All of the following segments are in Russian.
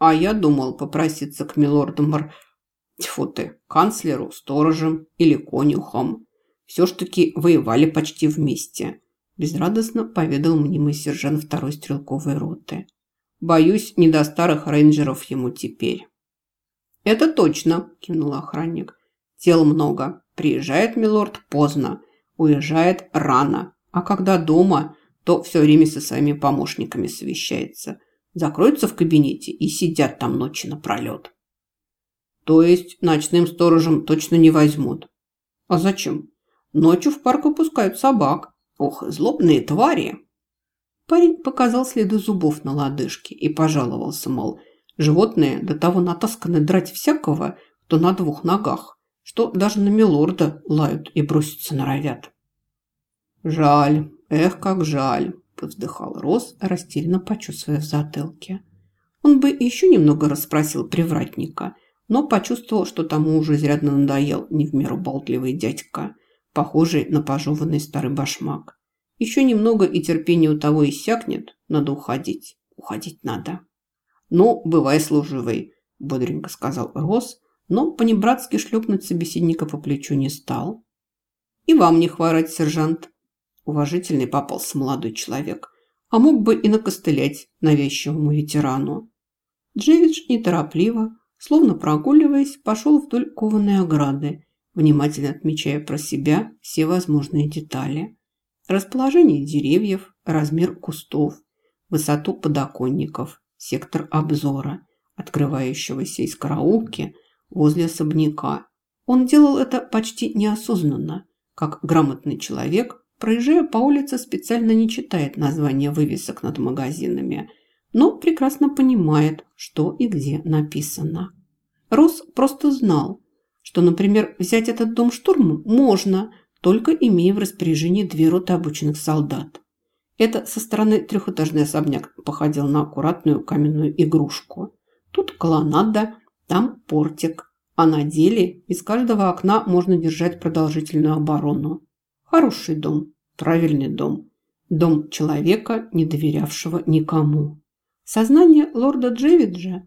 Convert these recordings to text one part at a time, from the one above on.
А я думал попроситься к милорду Мар... Тьфу ты, канцлеру, сторожем или конюхом. Все ж таки воевали почти вместе. Безрадостно поведал мнимый сержант второй стрелковой роты. Боюсь, не до старых рейнджеров ему теперь. «Это точно», – кивнул охранник. «Тел много. Приезжает милорд поздно, уезжает рано. А когда дома, то все время со своими помощниками совещается. Закроются в кабинете и сидят там ночи напролет». «То есть ночным сторожем точно не возьмут?» «А зачем? Ночью в парк выпускают собак. Ох, злобные твари!» Парень показал следы зубов на лодыжке и пожаловался, мол, Животные до того натасканы драть всякого, кто на двух ногах, что даже на милорда лают и броситься норовят. «Жаль, эх, как жаль!» – повздыхал Рос, растерянно почувствуя в затылке. Он бы еще немного расспросил привратника, но почувствовал, что тому уже изрядно надоел не в меру болтливый дядька, похожий на пожеванный старый башмак. Еще немного и терпение у того иссякнет, надо уходить. Уходить надо. «Ну, бывай служивый», – бодренько сказал Рос, но понебратски шлепнуть собеседника по плечу не стал. «И вам не хворать, сержант», – уважительный попался молодой человек, а мог бы и накостылять навязчивому ветерану. Джевидж неторопливо, словно прогуливаясь, пошел вдоль кованой ограды, внимательно отмечая про себя все возможные детали. Расположение деревьев, размер кустов, высоту подоконников, сектор обзора, открывающегося из караулки возле особняка. Он делал это почти неосознанно, как грамотный человек, проезжая по улице, специально не читает названия вывесок над магазинами, но прекрасно понимает, что и где написано. Рос просто знал, что, например, взять этот дом штурмом можно, только имея в распоряжении две роты обученных солдат. Это со стороны трехэтажный особняк походил на аккуратную каменную игрушку. Тут колоннада, там портик, а на деле из каждого окна можно держать продолжительную оборону. Хороший дом, правильный дом. Дом человека, не доверявшего никому. Сознание лорда Джевиджа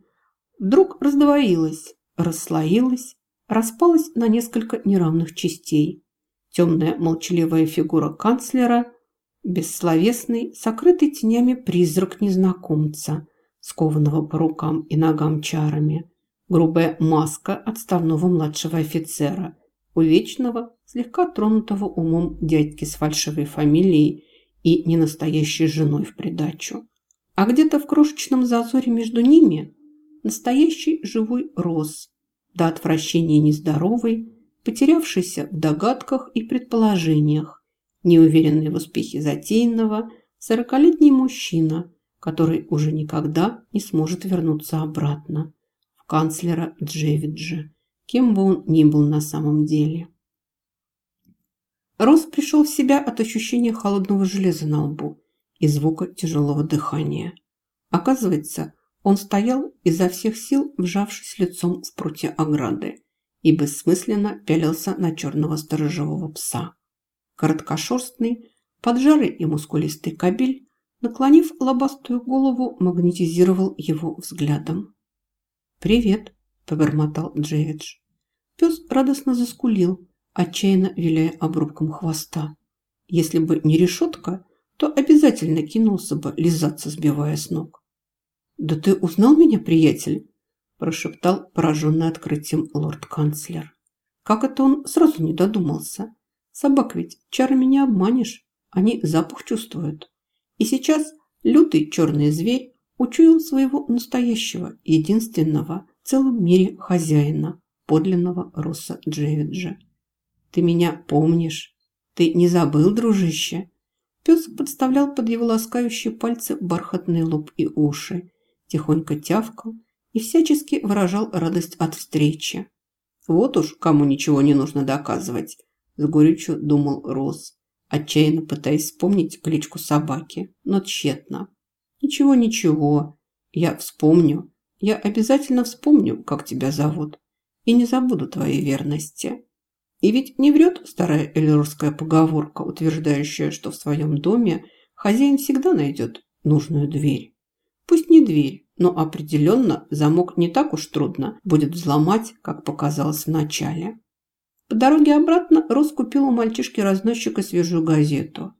вдруг раздвоилось, расслоилось, распалось на несколько неравных частей. Темная молчаливая фигура канцлера – бессловесный, сокрытый тенями призрак незнакомца, скованного по рукам и ногам чарами, грубая маска отставного младшего офицера, увечного, слегка тронутого умом дядьки с фальшивой фамилией и ненастоящей женой в придачу. А где-то в крошечном зазоре между ними настоящий живой роз, до отвращения нездоровый, потерявшийся в догадках и предположениях, неуверенный в успехе затеянного, сорокалетний мужчина, который уже никогда не сможет вернуться обратно в канцлера Джевиджа, кем бы он ни был на самом деле. Рос пришел в себя от ощущения холодного железа на лбу и звука тяжелого дыхания. Оказывается, он стоял изо всех сил, вжавшись лицом в прутья ограды, и бессмысленно пялился на черного сторожевого пса. Короткошерстный, поджарый и мускулистый кабель, наклонив лобастую голову, магнетизировал его взглядом. «Привет», – побормотал Джевидж. Пес радостно заскулил, отчаянно виляя обрубком хвоста. Если бы не решетка, то обязательно кинулся бы лизаться, сбивая с ног. «Да ты узнал меня, приятель?» – прошептал пораженный открытием лорд-канцлер. Как это он сразу не додумался? Собак ведь чарами не обманешь, они запах чувствуют. И сейчас лютый черный зверь учуял своего настоящего, единственного в целом мире хозяина, подлинного Росса Джевиджа. «Ты меня помнишь? Ты не забыл, дружище?» Пес подставлял под его ласкающие пальцы бархатный лоб и уши, тихонько тявкал и всячески выражал радость от встречи. Вот уж кому ничего не нужно доказывать. С горечью думал Рос, отчаянно пытаясь вспомнить кличку собаки, но тщетно. «Ничего, ничего, я вспомню. Я обязательно вспомню, как тебя зовут, и не забуду твоей верности». И ведь не врет старая эльрурская поговорка, утверждающая, что в своем доме хозяин всегда найдет нужную дверь. Пусть не дверь, но определенно замок не так уж трудно будет взломать, как показалось вначале. По дороге обратно Рос купил у мальчишки-разносчика свежую газету.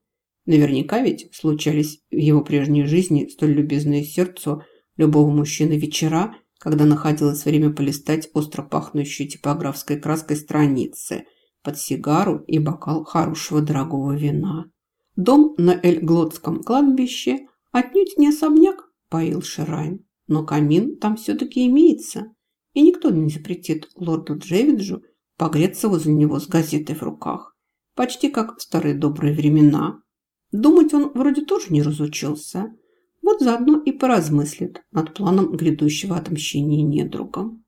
Наверняка ведь случались в его прежней жизни столь любезные сердцу любого мужчины вечера, когда находилось время полистать остро пахнущей типографской краской страницы под сигару и бокал хорошего дорогого вина. Дом на Эльглотском кладбище отнюдь не особняк, поил Ширайн, но камин там все-таки имеется, и никто не запретит лорду Джевиджу погреться возле него с газетой в руках, почти как в старые добрые времена. Думать он вроде тоже не разучился, вот заодно и поразмыслит над планом грядущего отмщения недругам.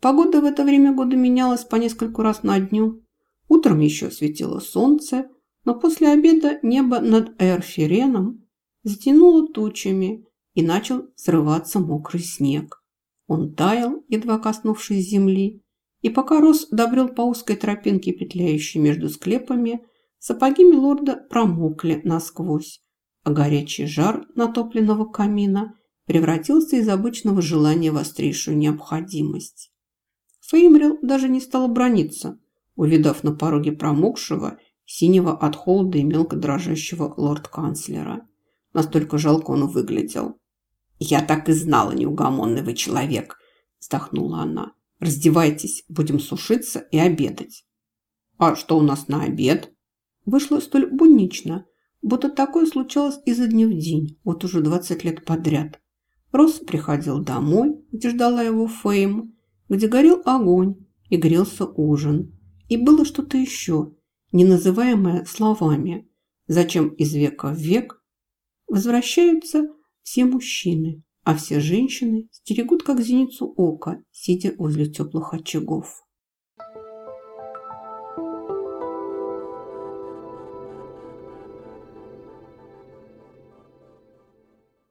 Погода в это время года менялась по нескольку раз на дню. Утром еще светило солнце, но после обеда небо над Эрфиреном затянуло тучами и начал срываться мокрый снег. Он таял, едва коснувшись земли, и пока Рос добрел по узкой тропинке, петляющей между склепами, сапоги милорда промокли насквозь, а горячий жар натопленного камина превратился из обычного желания в острейшую необходимость. Феймрил даже не стала брониться, увидав на пороге промокшего, синего от холода и мелко дрожащего лорд-канцлера. Настолько жалко он выглядел. «Я так и знала, неугомонный вы человек!» – вздохнула она. «Раздевайтесь, будем сушиться и обедать». «А что у нас на обед?» Вышло столь буднично, Будто такое случалось изо дня в день, вот уже 20 лет подряд. Росс приходил домой, где ждала его Фейм, где горел огонь и грелся ужин. И было что-то еще, не называемое словами. Зачем из века в век возвращаются все мужчины, а все женщины стерегут как зеницу ока, сидя возле теплых очагов.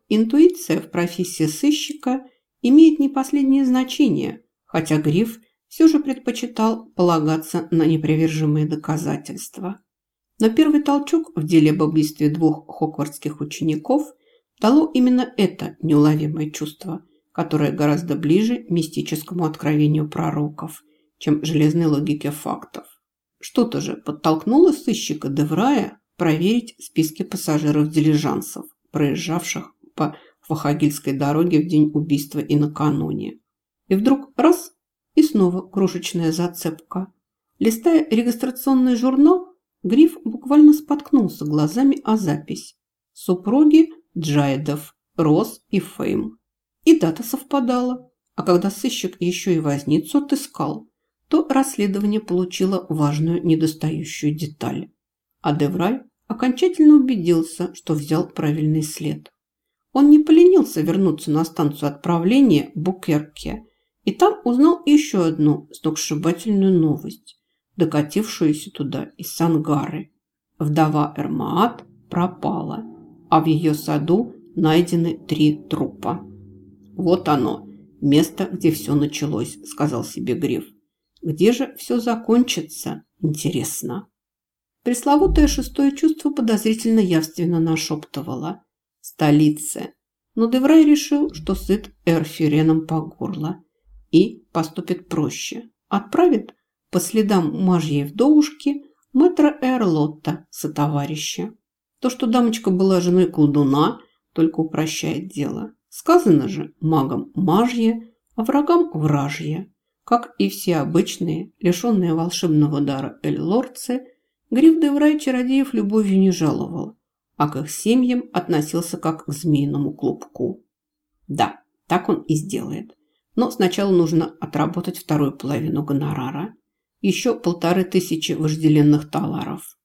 Интуиция в профессии сыщика имеет не последнее значение, хотя Гриф все же предпочитал полагаться на непривержимые доказательства. Но первый толчок в деле об убийстве двух хоквардских учеников дало именно это неуловимое чувство, которое гораздо ближе мистическому откровению пророков, чем железной логике фактов. Что-то же подтолкнуло сыщика Деврая проверить списки пассажиров дилижансов, проезжавших по Фахагильской дороге в день убийства и накануне. И вдруг раз – и снова крошечная зацепка. Листая регистрационный журнал, Гриф буквально споткнулся глазами о запись. Супруги Джайдов, Рос и Фейм. И дата совпадала. А когда сыщик еще и возницу отыскал, то расследование получило важную недостающую деталь. А Деврай окончательно убедился, что взял правильный след. Он не поленился вернуться на станцию отправления Букерке и там узнал еще одну сногсшибательную новость, докатившуюся туда из Сангары. Вдова Эрмаат пропала, а в ее саду найдены три трупа. «Вот оно, место, где все началось», – сказал себе Гриф. «Где же все закончится? Интересно». Пресловутое шестое чувство подозрительно явственно нашептывало – столице. Но Деврай решил, что сыт Эрфиреном по горло и поступит проще. Отправит по следам мажьей вдовушки мэтра Эрлотта сотоварища. То, что дамочка была женой колдуна, только упрощает дело. Сказано же магам мажье, а врагам вражье. Как и все обычные, лишенные волшебного дара эльлорцы, Гриф Деврай чародеев любовью не жаловал а к их семьям относился как к змеиному клубку. Да, так он и сделает. Но сначала нужно отработать вторую половину гонорара. Еще полторы тысячи вожделенных таларов.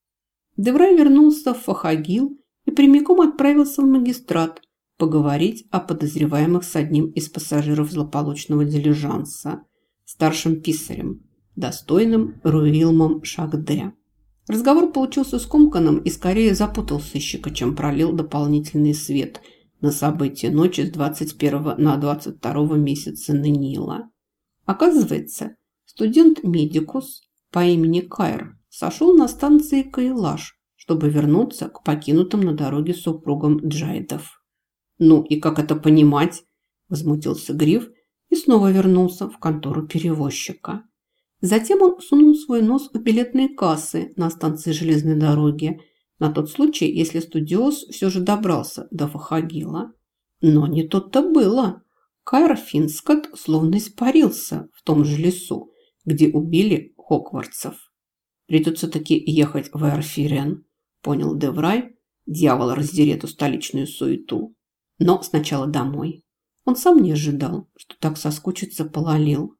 Деврай вернулся в Фахагил и прямиком отправился в магистрат поговорить о подозреваемых с одним из пассажиров злополучного дилижанса, старшим писарем, достойным Руилмом Шагде. Разговор получился скомканным и скорее запутал сыщика, чем пролил дополнительный свет на события ночи с 21 на 22 месяца Нанила. Оказывается, студент-медикус по имени Кайр сошел на станции Кайлаш, чтобы вернуться к покинутым на дороге супругам Джайдов. «Ну и как это понимать?» – Возмутился Гриф и снова вернулся в контору перевозчика. Затем он сунул свой нос в билетные кассы на станции железной дороги на тот случай, если студиоз все же добрался до Фахагила. Но не тут-то было. Кайр Финскот словно испарился в том же лесу, где убили Хоквартсов. Придется таки ехать в Эрфирен, понял Деврай. Дьявол раздерет эту столичную суету. Но сначала домой. Он сам не ожидал, что так соскучится по Лалил.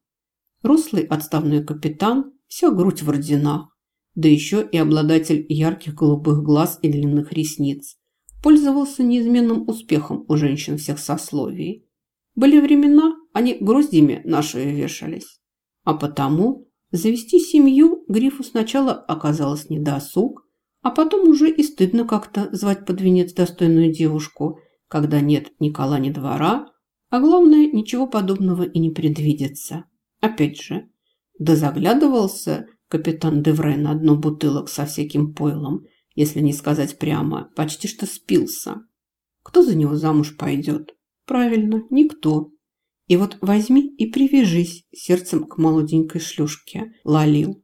Рослый отставной капитан, вся грудь в орденах, да еще и обладатель ярких голубых глаз и длинных ресниц, пользовался неизменным успехом у женщин всех сословий. Были времена, они гроздями наши вешались. А потому завести семью Грифу сначала оказалось недосуг, а потом уже и стыдно как-то звать под венец достойную девушку, когда нет ни кола, ни двора, а главное, ничего подобного и не предвидится. Опять же, да заглядывался капитан Девре на дно бутылок со всяким пойлом, если не сказать прямо, почти что спился. Кто за него замуж пойдет? Правильно, никто. И вот возьми и привяжись сердцем к молоденькой шлюшке, Лалил.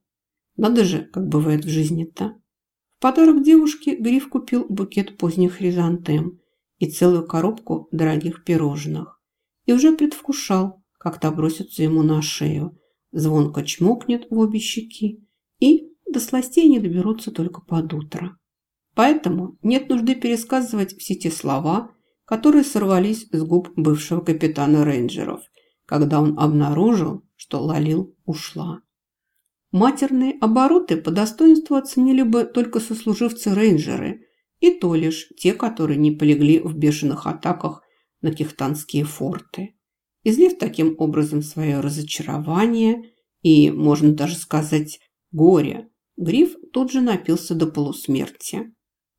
Надо же, как бывает в жизни-то. В подарок девушке Гриф купил букет поздних хризантем и целую коробку дорогих пирожных. И уже предвкушал, как то бросится ему на шею, звонко чмокнет в обе щеки и до сластей не доберутся только под утро. Поэтому нет нужды пересказывать все те слова, которые сорвались с губ бывшего капитана рейнджеров, когда он обнаружил, что Лалил ушла. Матерные обороты по достоинству оценили бы только сослуживцы-рейнджеры, и то лишь те, которые не полегли в бешеных атаках на кихтанские форты. Излив таким образом свое разочарование и, можно даже сказать, горе, Гриф тут же напился до полусмерти.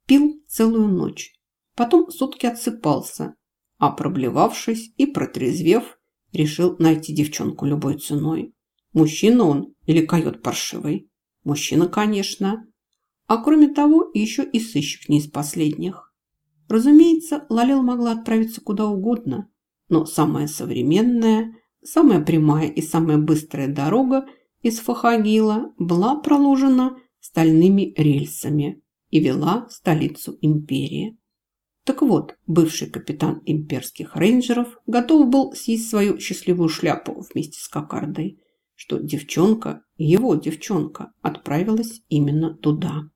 Пил целую ночь, потом сутки отсыпался, а проблевавшись и протрезвев, решил найти девчонку любой ценой. Мужчина он или койот паршивый? Мужчина, конечно. А кроме того, еще и сыщик не из последних. Разумеется, Лалел могла отправиться куда угодно, но самая современная, самая прямая и самая быстрая дорога из Фахагила была проложена стальными рельсами и вела в столицу империи. Так вот, бывший капитан имперских рейнджеров готов был съесть свою счастливую шляпу вместе с кокардой, что девчонка, его девчонка, отправилась именно туда.